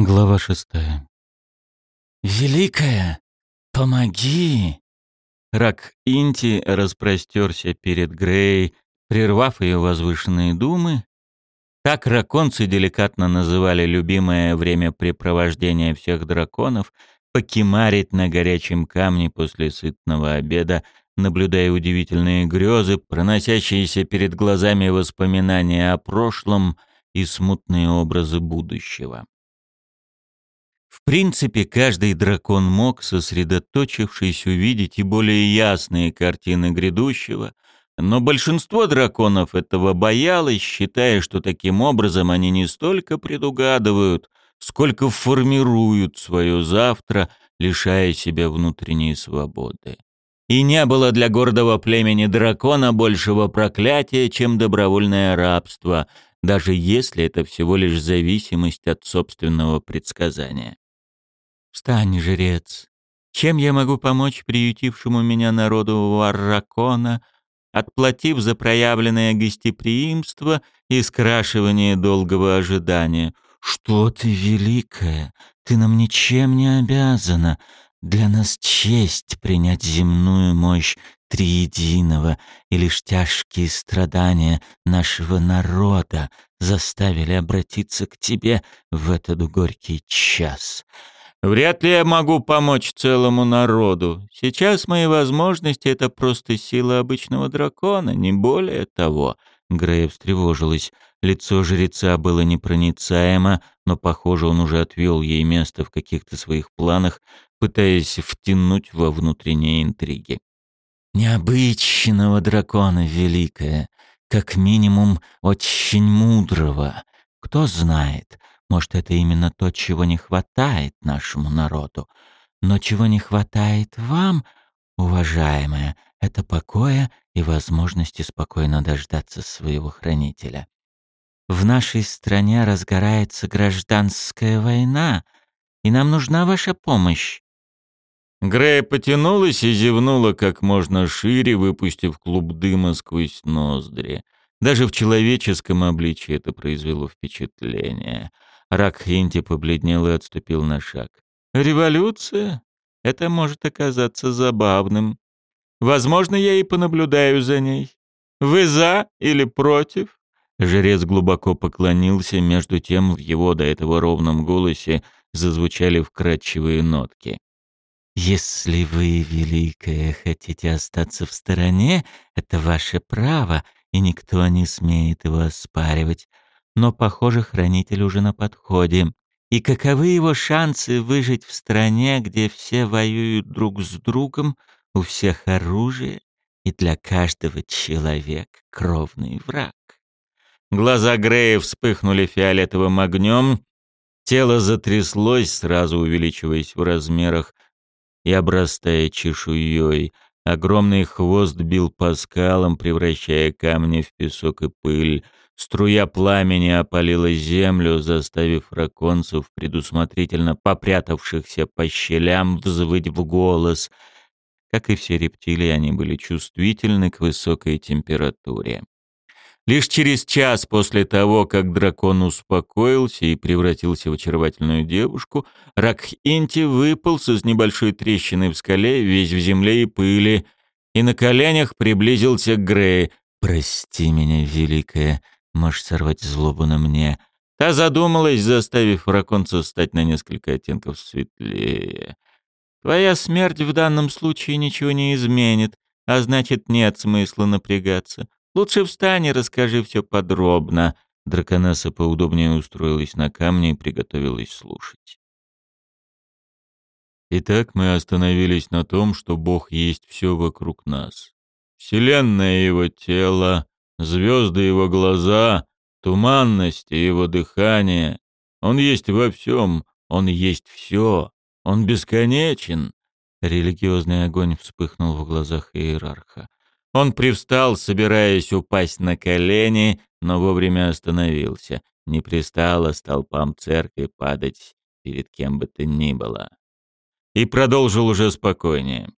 Глава шестая. «Великая, помоги!» Рак Инти распростерся перед Грей, прервав ее возвышенные думы. Так раконцы деликатно называли любимое времяпрепровождение всех драконов — покемарить на горячем камне после сытного обеда, наблюдая удивительные грезы, проносящиеся перед глазами воспоминания о прошлом и смутные образы будущего. В принципе, каждый дракон мог, сосредоточившись, увидеть и более ясные картины грядущего, но большинство драконов этого боялось, считая, что таким образом они не столько предугадывают, сколько формируют свое завтра, лишая себя внутренней свободы. И не было для гордого племени дракона большего проклятия, чем добровольное рабство — даже если это всего лишь зависимость от собственного предсказания. «Встань, жрец! Чем я могу помочь приютившему меня народу Варракона, отплатив за проявленное гостеприимство и скрашивание долгого ожидания?» «Что ты, великая! Ты нам ничем не обязана!» Для нас честь принять земную мощь Триединого, и лишь тяжкие страдания нашего народа заставили обратиться к тебе в этот горький час. Вряд ли я могу помочь целому народу. Сейчас мои возможности — это просто сила обычного дракона, не более того. Грея встревожилась. Лицо жреца было непроницаемо, но, похоже, он уже отвел ей место в каких-то своих планах, пытаясь втянуть во внутренние интриги. «Необычного дракона, великая, как минимум очень мудрого. Кто знает, может, это именно то, чего не хватает нашему народу. Но чего не хватает вам, уважаемая, это покоя и возможности спокойно дождаться своего хранителя. В нашей стране разгорается гражданская война, и нам нужна ваша помощь. Грея потянулась и зевнула как можно шире, выпустив клуб дыма сквозь ноздри. Даже в человеческом обличье это произвело впечатление. Рак Хинти побледнел и отступил на шаг. «Революция? Это может оказаться забавным. Возможно, я и понаблюдаю за ней. Вы за или против?» Жрец глубоко поклонился, между тем в его до этого ровном голосе зазвучали вкрадчивые нотки. Если вы, Великая, хотите остаться в стороне, это ваше право, и никто не смеет его оспаривать. Но, похоже, хранитель уже на подходе. И каковы его шансы выжить в стране, где все воюют друг с другом, у всех оружие, и для каждого человек кровный враг? Глаза Грея вспыхнули фиолетовым огнем, тело затряслось, сразу увеличиваясь в размерах, и обрастая чешуей. Огромный хвост бил по скалам, превращая камни в песок и пыль. Струя пламени опалила землю, заставив раконцев, предусмотрительно попрятавшихся по щелям, взвыть в голос. Как и все рептилии, они были чувствительны к высокой температуре. Лишь через час после того, как дракон успокоился и превратился в очаровательную девушку, Ракхинти выполз из небольшой трещины в скале, весь в земле и пыли, и на коленях приблизился к Грее. «Прости меня, великая, можешь сорвать злобу на мне». Та задумалась, заставив раконца стать на несколько оттенков светлее. «Твоя смерть в данном случае ничего не изменит, а значит, нет смысла напрягаться. Лучше встань и расскажи все подробно». Драконесса поудобнее устроилась на камне и приготовилась слушать. Итак, мы остановились на том, что Бог есть все вокруг нас. Вселенная его тело, звезды его глаза, туманность его дыхание. Он есть во всем, он есть все, он бесконечен. Религиозный огонь вспыхнул в глазах иерарха. Он привстал, собираясь упасть на колени, но вовремя остановился. Не пристало столпам церкви падать перед кем бы то ни было. И продолжил уже спокойнее.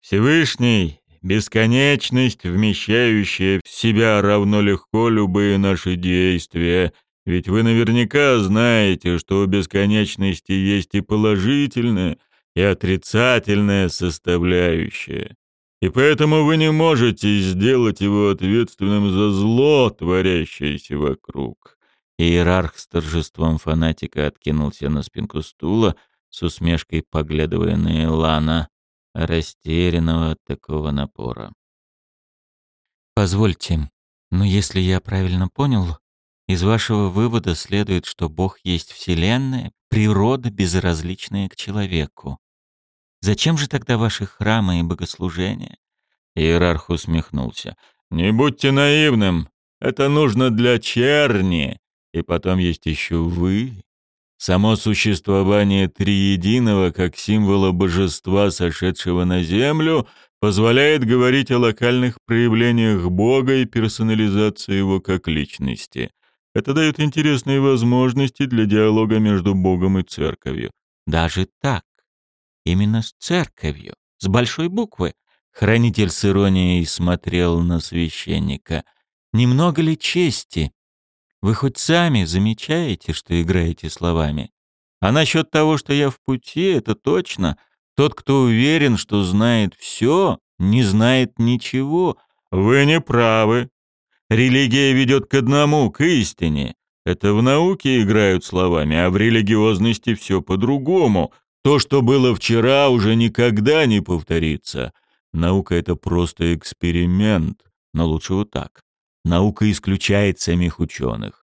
«Всевышний, бесконечность, вмещающая в себя равно легко любые наши действия, Ведь вы наверняка знаете, что у бесконечности есть и положительная, и отрицательная составляющая. И поэтому вы не можете сделать его ответственным за зло, творящееся вокруг. Иерарх с торжеством фанатика откинулся на спинку стула, с усмешкой поглядывая на Илана, растерянного от такого напора. «Позвольте, но если я правильно понял, из вашего вывода следует, что Бог есть Вселенная, природа, безразличная к человеку. Зачем же тогда ваши храмы и богослужения?» Иерарх усмехнулся. «Не будьте наивным. Это нужно для черни. И потом есть еще вы. Само существование Триединого как символа божества, сошедшего на землю, позволяет говорить о локальных проявлениях Бога и персонализации его как личности. Это дает интересные возможности для диалога между Богом и Церковью. Даже так. Именно с Церковью. С большой буквы. Хранитель с иронией смотрел на священника. Немного ли чести вы хоть сами замечаете, что играете словами? А насчет того, что я в пути, это точно. Тот, кто уверен, что знает все, не знает ничего. Вы не правы. Религия ведет к одному, к истине. Это в науке играют словами, а в религиозности все по-другому. То, что было вчера, уже никогда не повторится. Наука — это просто эксперимент, но лучше вот так. Наука исключает самих ученых.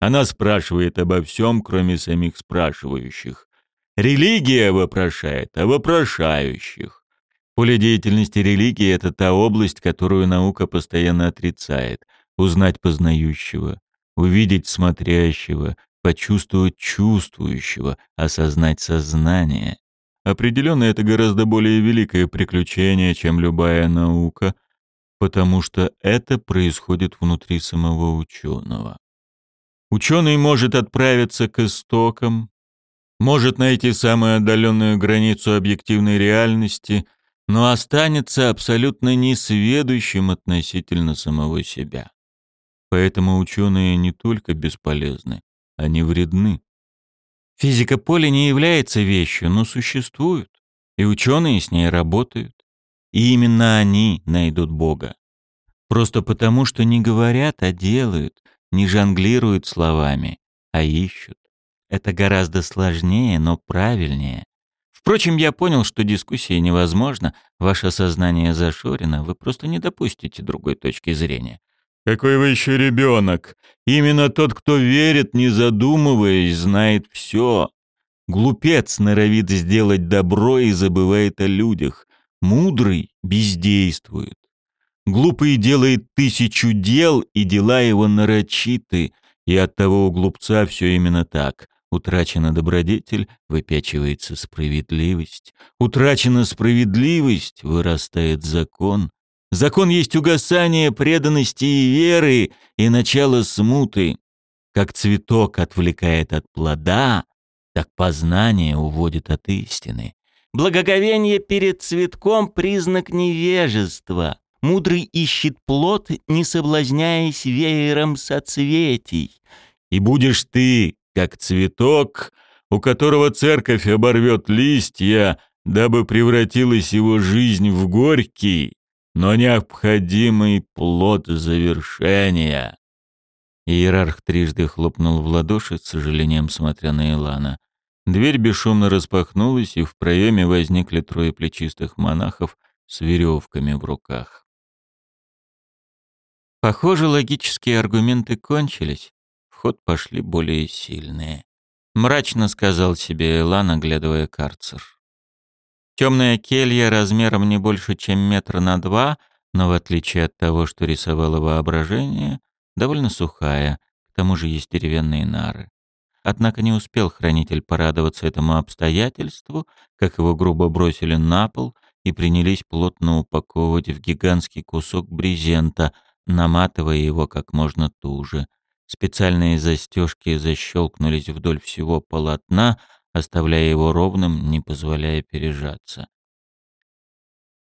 Она спрашивает обо всем, кроме самих спрашивающих. Религия вопрошает о вопрошающих. Поле деятельности религии — это та область, которую наука постоянно отрицает. Узнать познающего, увидеть смотрящего, почувствовать чувствующего, осознать сознание. Определенно, это гораздо более великое приключение, чем любая наука — потому что это происходит внутри самого ученого. Ученый может отправиться к истокам, может найти самую отдаленную границу объективной реальности, но останется абсолютно несведущим относительно самого себя. Поэтому ученые не только бесполезны, они вредны. Физика поля не является вещью, но существует, и ученые с ней работают. И именно они найдут Бога. Просто потому, что не говорят, а делают, не жонглируют словами, а ищут. Это гораздо сложнее, но правильнее. Впрочем, я понял, что дискуссия невозможна, ваше сознание зашорено, вы просто не допустите другой точки зрения. Какой вы еще ребенок? Именно тот, кто верит, не задумываясь, знает все. Глупец норовит сделать добро и забывает о людях. Мудрый бездействует. Глупый делает тысячу дел, и дела его нарочиты, и оттого у глупца все именно так. Утрачена добродетель, выпячивается справедливость. Утрачена справедливость, вырастает закон. Закон есть угасание преданности и веры, и начало смуты. Как цветок отвлекает от плода, так познание уводит от истины. Благоговение перед цветком — признак невежества. Мудрый ищет плод, не соблазняясь веером соцветий. И будешь ты, как цветок, у которого церковь оборвет листья, дабы превратилась его жизнь в горький, но необходимый плод завершения. Иерарх трижды хлопнул в ладоши, с сожалением смотря на Илана. Дверь бесшумно распахнулась, и в проеме возникли трое плечистых монахов с веревками в руках. Похоже, логические аргументы кончились. В ход пошли более сильные. Мрачно сказал себе Элан, оглядывая карцер. Темная келья размером не больше, чем метр на два, но в отличие от того, что рисовало воображение, довольно сухая, к тому же есть деревянные нары. Однако не успел хранитель порадоваться этому обстоятельству, как его грубо бросили на пол и принялись плотно упаковывать в гигантский кусок брезента, наматывая его как можно туже. Специальные застежки защелкнулись вдоль всего полотна, оставляя его ровным, не позволяя пережаться.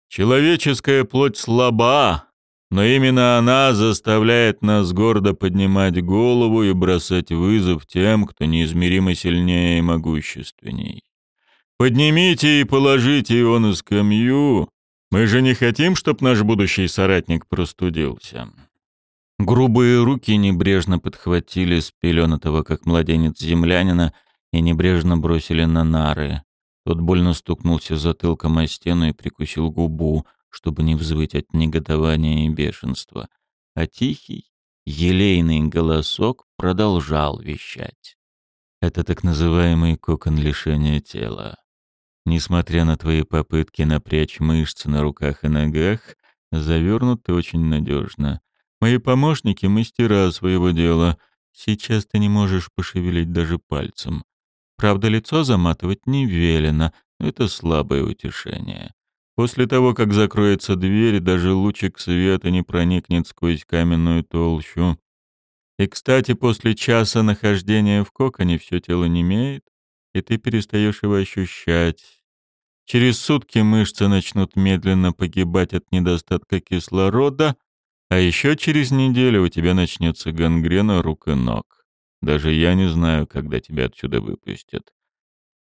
«Человеческая плоть слаба, Но именно она заставляет нас гордо поднимать голову и бросать вызов тем, кто неизмеримо сильнее и могущественней. Поднимите и положите его на скамью. Мы же не хотим, чтоб наш будущий соратник простудился. Грубые руки небрежно подхватили с как младенец землянина, и небрежно бросили на нары. Тот больно стукнулся затылком о стену и прикусил губу, чтобы не взвыть от негодования и бешенства. А тихий, елейный голосок продолжал вещать. Это так называемый кокон лишения тела. Несмотря на твои попытки напрячь мышцы на руках и ногах, завернут ты очень надежно. Мои помощники — мастера своего дела. Сейчас ты не можешь пошевелить даже пальцем. Правда, лицо заматывать не велено, но это слабое утешение. После того, как закроется дверь, даже лучик света не проникнет сквозь каменную толщу. И, кстати, после часа нахождения в коконе все тело немеет, и ты перестаешь его ощущать. Через сутки мышцы начнут медленно погибать от недостатка кислорода, а еще через неделю у тебя начнется гангрена рук и ног. Даже я не знаю, когда тебя отсюда выпустят.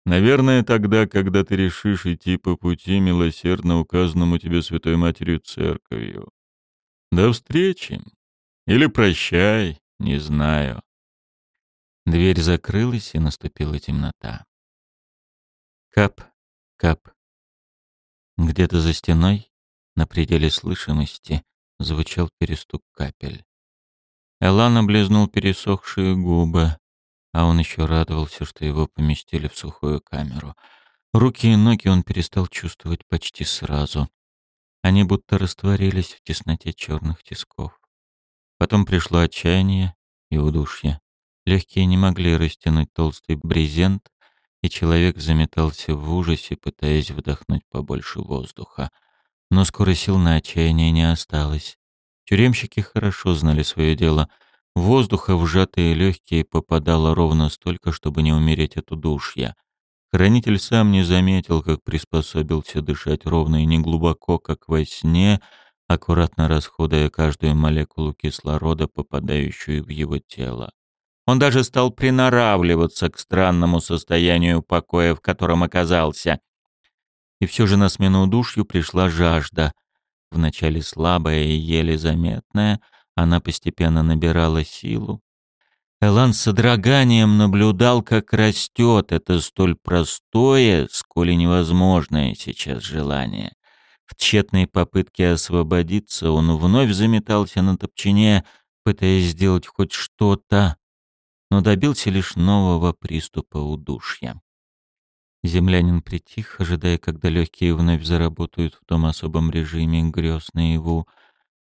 Наверное, тогда, когда ты решишь идти по пути, милосердно указанному тебе Святой Матерью Церковью. До встречи. Или прощай, не знаю. Дверь закрылась, и наступила темнота. Кап, кап. Где-то за стеной, на пределе слышимости, звучал перестук капель. Элан облизнул пересохшие губы. А он еще радовался, что его поместили в сухую камеру. Руки и ноги он перестал чувствовать почти сразу. Они будто растворились в тесноте черных тисков. Потом пришло отчаяние и удушье. Легкие не могли растянуть толстый брезент, и человек заметался в ужасе, пытаясь вдохнуть побольше воздуха. Но скоро сил на отчаяние не осталось. Тюремщики хорошо знали свое дело — Воздуха в сжатые легкие попадало ровно столько, чтобы не умереть от удушья. Хранитель сам не заметил, как приспособился дышать ровно и неглубоко, как во сне, аккуратно расходуя каждую молекулу кислорода, попадающую в его тело. Он даже стал приноравливаться к странному состоянию покоя, в котором оказался. И все же на смену удушью пришла жажда. Вначале слабая и еле заметная — она постепенно набирала силу. Элан с содроганием наблюдал, как растет это столь простое, сколь и невозможное сейчас желание. В тщетной попытке освободиться он вновь заметался на топчине, пытаясь сделать хоть что-то, но добился лишь нового приступа удушья. Землянин притих, ожидая, когда легкие вновь заработают в том особом режиме грез наяву,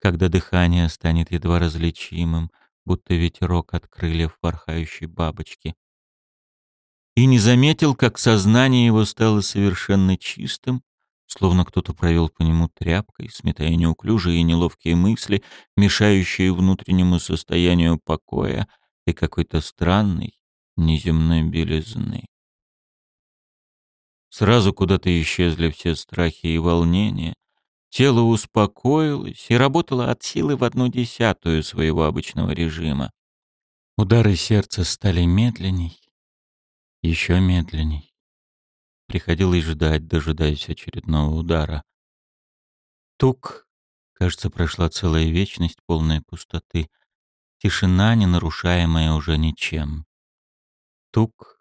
когда дыхание станет едва различимым, будто ветерок от крыльев порхающей бабочки. И не заметил, как сознание его стало совершенно чистым, словно кто-то провел по нему тряпкой, сметая неуклюжие и неловкие мысли, мешающие внутреннему состоянию покоя и какой-то странной, неземной белизны. Сразу куда-то исчезли все страхи и волнения, Тело успокоилось и работало от силы в одну десятую своего обычного режима. Удары сердца стали медленней, еще медленней. Приходилось ждать, дожидаясь очередного удара. Тук, кажется, прошла целая вечность, полная пустоты. Тишина, не нарушаемая уже ничем. Тук.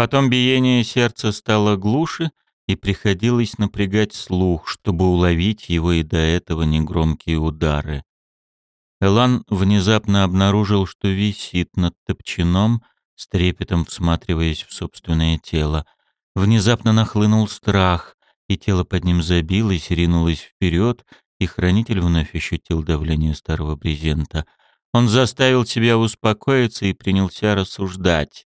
Потом биение сердца стало глуше — и приходилось напрягать слух, чтобы уловить его и до этого негромкие удары. Элан внезапно обнаружил, что висит над топчаном, с трепетом всматриваясь в собственное тело. Внезапно нахлынул страх, и тело под ним забилось, ринулось вперед, и хранитель вновь ощутил давление старого брезента. Он заставил себя успокоиться и принялся рассуждать.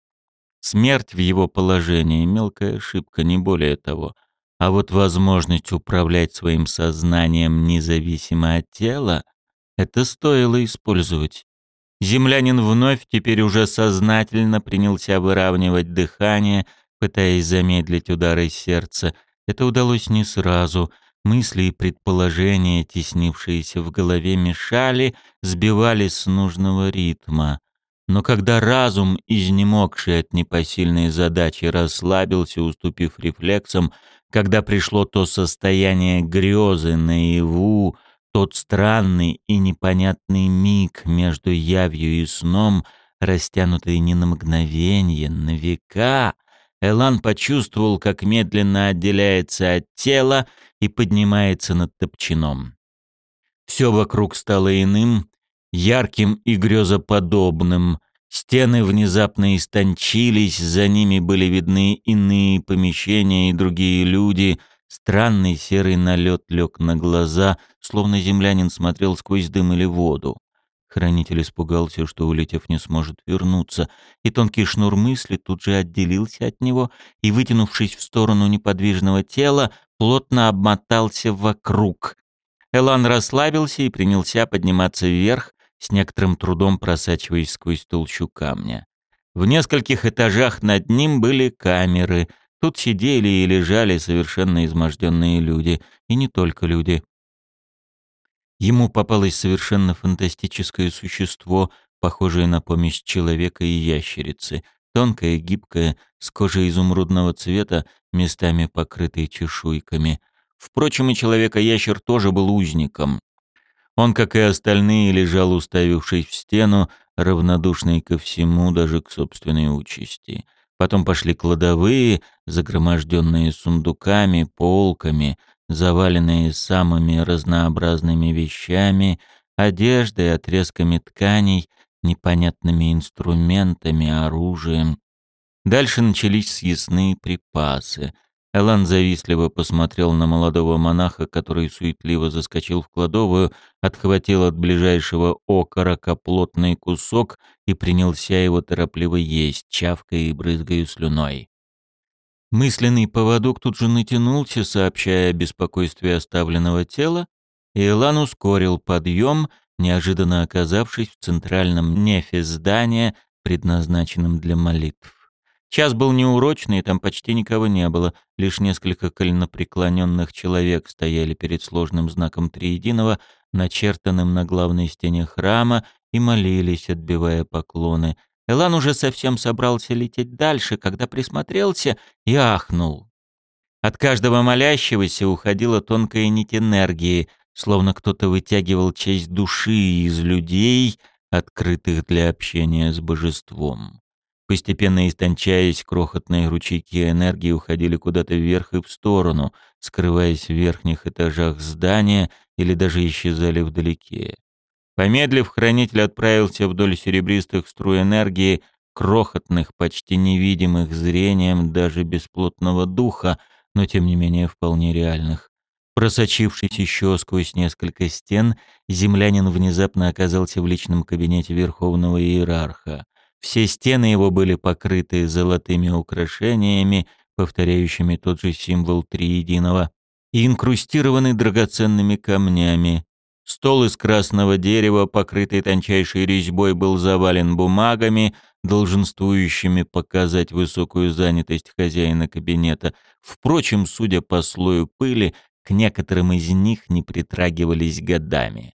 Смерть в его положении — мелкая ошибка, не более того. А вот возможность управлять своим сознанием независимо от тела — это стоило использовать. Землянин вновь, теперь уже сознательно, принялся выравнивать дыхание, пытаясь замедлить удары сердца. Это удалось не сразу. Мысли и предположения, теснившиеся в голове, мешали, сбивали с нужного ритма. Но когда разум, изнемогший от непосильной задачи, расслабился, уступив рефлексам, когда пришло то состояние грезы наяву, тот странный и непонятный миг между явью и сном, растянутый не на мгновение, на века, Элан почувствовал, как медленно отделяется от тела и поднимается над топчаном. Все вокруг стало иным, ярким и грезоподобным. Стены внезапно истончились, за ними были видны иные помещения и другие люди. Странный серый налет лег на глаза, словно землянин смотрел сквозь дым или воду. Хранитель испугался, что, улетев, не сможет вернуться, и тонкий шнур мысли тут же отделился от него и, вытянувшись в сторону неподвижного тела, плотно обмотался вокруг. Элан расслабился и принялся подниматься вверх, с некоторым трудом просачиваясь сквозь толщу камня. В нескольких этажах над ним были камеры. Тут сидели и лежали совершенно изможденные люди. И не только люди. Ему попалось совершенно фантастическое существо, похожее на помесь человека и ящерицы, тонкое, гибкое, с кожей изумрудного цвета, местами покрытой чешуйками. Впрочем, и человека-ящер тоже был узником. Он, как и остальные, лежал, уставившись в стену, равнодушный ко всему, даже к собственной участи. Потом пошли кладовые, загроможденные сундуками, полками — заваленные самыми разнообразными вещами, одеждой, отрезками тканей, непонятными инструментами, оружием. Дальше начались съестные припасы. Элан завистливо посмотрел на молодого монаха, который суетливо заскочил в кладовую, отхватил от ближайшего окорока плотный кусок и принялся его торопливо есть, чавкая и брызгая слюной. Мысленный поводок тут же натянулся, сообщая о беспокойстве оставленного тела, и Элан ускорил подъем, неожиданно оказавшись в центральном нефе здания, предназначенном для молитв. Час был неурочный, там почти никого не было, лишь несколько коленопреклоненных человек стояли перед сложным знаком Триединого, начертанным на главной стене храма, и молились, отбивая поклоны — Элан уже совсем собрался лететь дальше, когда присмотрелся и ахнул. От каждого молящегося уходила тонкая нить энергии, словно кто-то вытягивал часть души из людей, открытых для общения с божеством. Постепенно истончаясь, крохотные ручейки энергии уходили куда-то вверх и в сторону, скрываясь в верхних этажах здания или даже исчезали вдалеке. Помедлив, хранитель отправился вдоль серебристых струй энергии, крохотных, почти невидимых зрением даже бесплотного духа, но тем не менее вполне реальных. Просочившись еще сквозь несколько стен, землянин внезапно оказался в личном кабинете Верховного Иерарха. Все стены его были покрыты золотыми украшениями, повторяющими тот же символ Триединого, и инкрустированы драгоценными камнями. Стол из красного дерева, покрытый тончайшей резьбой, был завален бумагами, долженствующими показать высокую занятость хозяина кабинета. Впрочем, судя по слою пыли, к некоторым из них не притрагивались годами.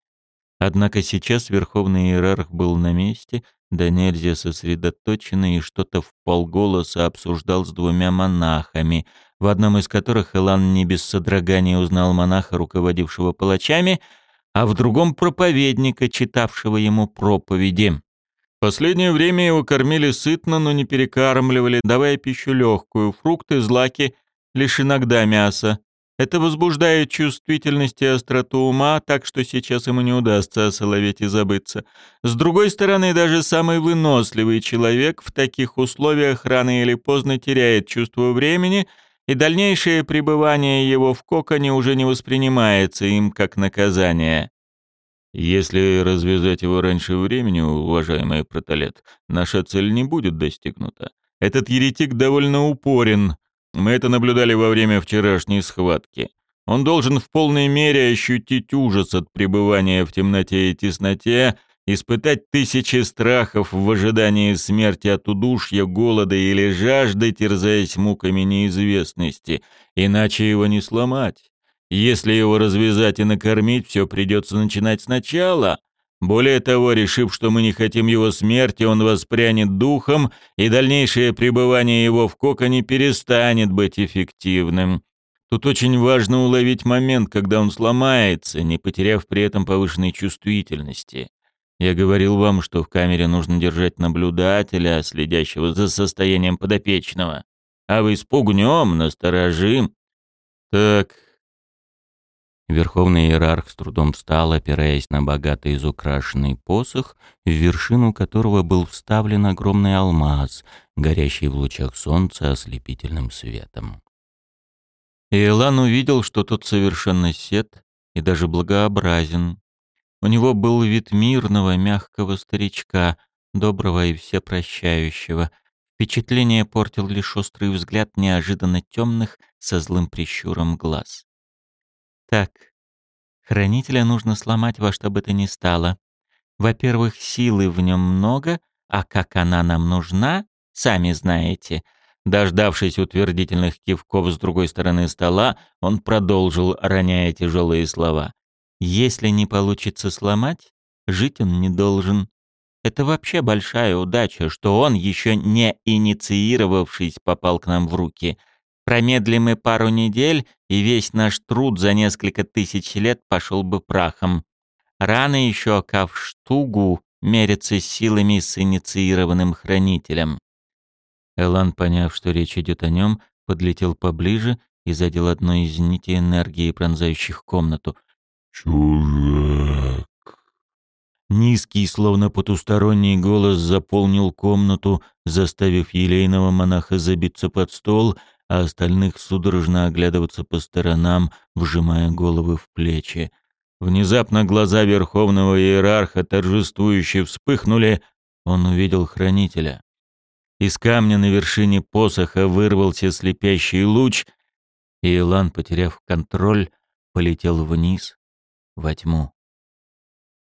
Однако сейчас верховный иерарх был на месте, да сосредоточенный и что-то в полголоса обсуждал с двумя монахами, в одном из которых Илан не без содрогания узнал монаха, руководившего палачами — а в другом проповедника, читавшего ему проповеди. Последнее время его кормили сытно, но не перекармливали, давая пищу легкую, фрукты, злаки, лишь иногда мясо. Это возбуждает чувствительность и остроту ума, так что сейчас ему не удастся осоловеть и забыться. С другой стороны, даже самый выносливый человек в таких условиях рано или поздно теряет чувство времени — и дальнейшее пребывание его в коконе уже не воспринимается им как наказание. Если развязать его раньше времени, уважаемый протолет, наша цель не будет достигнута. Этот еретик довольно упорен. Мы это наблюдали во время вчерашней схватки. Он должен в полной мере ощутить ужас от пребывания в темноте и тесноте, испытать тысячи страхов в ожидании смерти от удушья, голода или жажды, терзаясь муками неизвестности, иначе его не сломать. Если его развязать и накормить, все придется начинать сначала. Более того, решив, что мы не хотим его смерти, он воспрянет духом, и дальнейшее пребывание его в коконе перестанет быть эффективным. Тут очень важно уловить момент, когда он сломается, не потеряв при этом повышенной чувствительности. Я говорил вам, что в камере нужно держать наблюдателя, следящего за состоянием подопечного. А вы спугнем, насторожим. Так. Верховный иерарх с трудом встал, опираясь на богато изукрашенный посох, в вершину которого был вставлен огромный алмаз, горящий в лучах солнца ослепительным светом. Иэлан увидел, что тот совершенно сед и даже благообразен. У него был вид мирного, мягкого старичка, доброго и всепрощающего. Впечатление портил лишь острый взгляд неожиданно темных со злым прищуром глаз. «Так, хранителя нужно сломать во что бы то ни стало. Во-первых, силы в нем много, а как она нам нужна, сами знаете — Дождавшись утвердительных кивков с другой стороны стола, он продолжил, роняя тяжелые слова. «Если не получится сломать, жить он не должен. Это вообще большая удача, что он, еще не инициировавшись, попал к нам в руки. Промедлим мы пару недель, и весь наш труд за несколько тысяч лет пошел бы прахом. Рано еще Кавштугу мериться силами с инициированным хранителем. Элан, поняв, что речь идет о нем, подлетел поближе и задел одной из нитей энергии, пронзающих комнату. «Чужак!» Низкий, словно потусторонний голос заполнил комнату, заставив елейного монаха забиться под стол, а остальных судорожно оглядываться по сторонам, вжимая головы в плечи. Внезапно глаза верховного иерарха торжествующе вспыхнули, он увидел хранителя. Из камня на вершине посоха вырвался слепящий луч, и Илан, потеряв контроль, полетел вниз, во тьму.